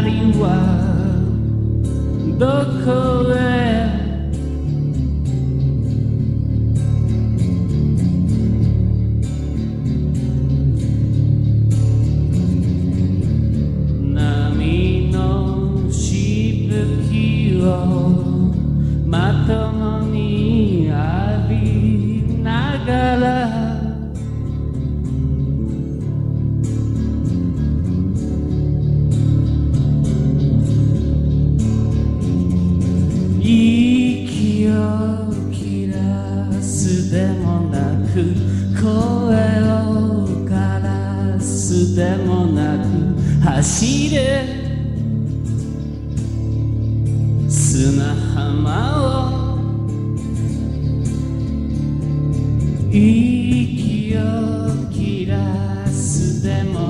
the Dokole Namino Shibukiwa Matomo でもなく声を枯らすでもなく走れ。砂浜を息を切らすでもなく声を枯らすでも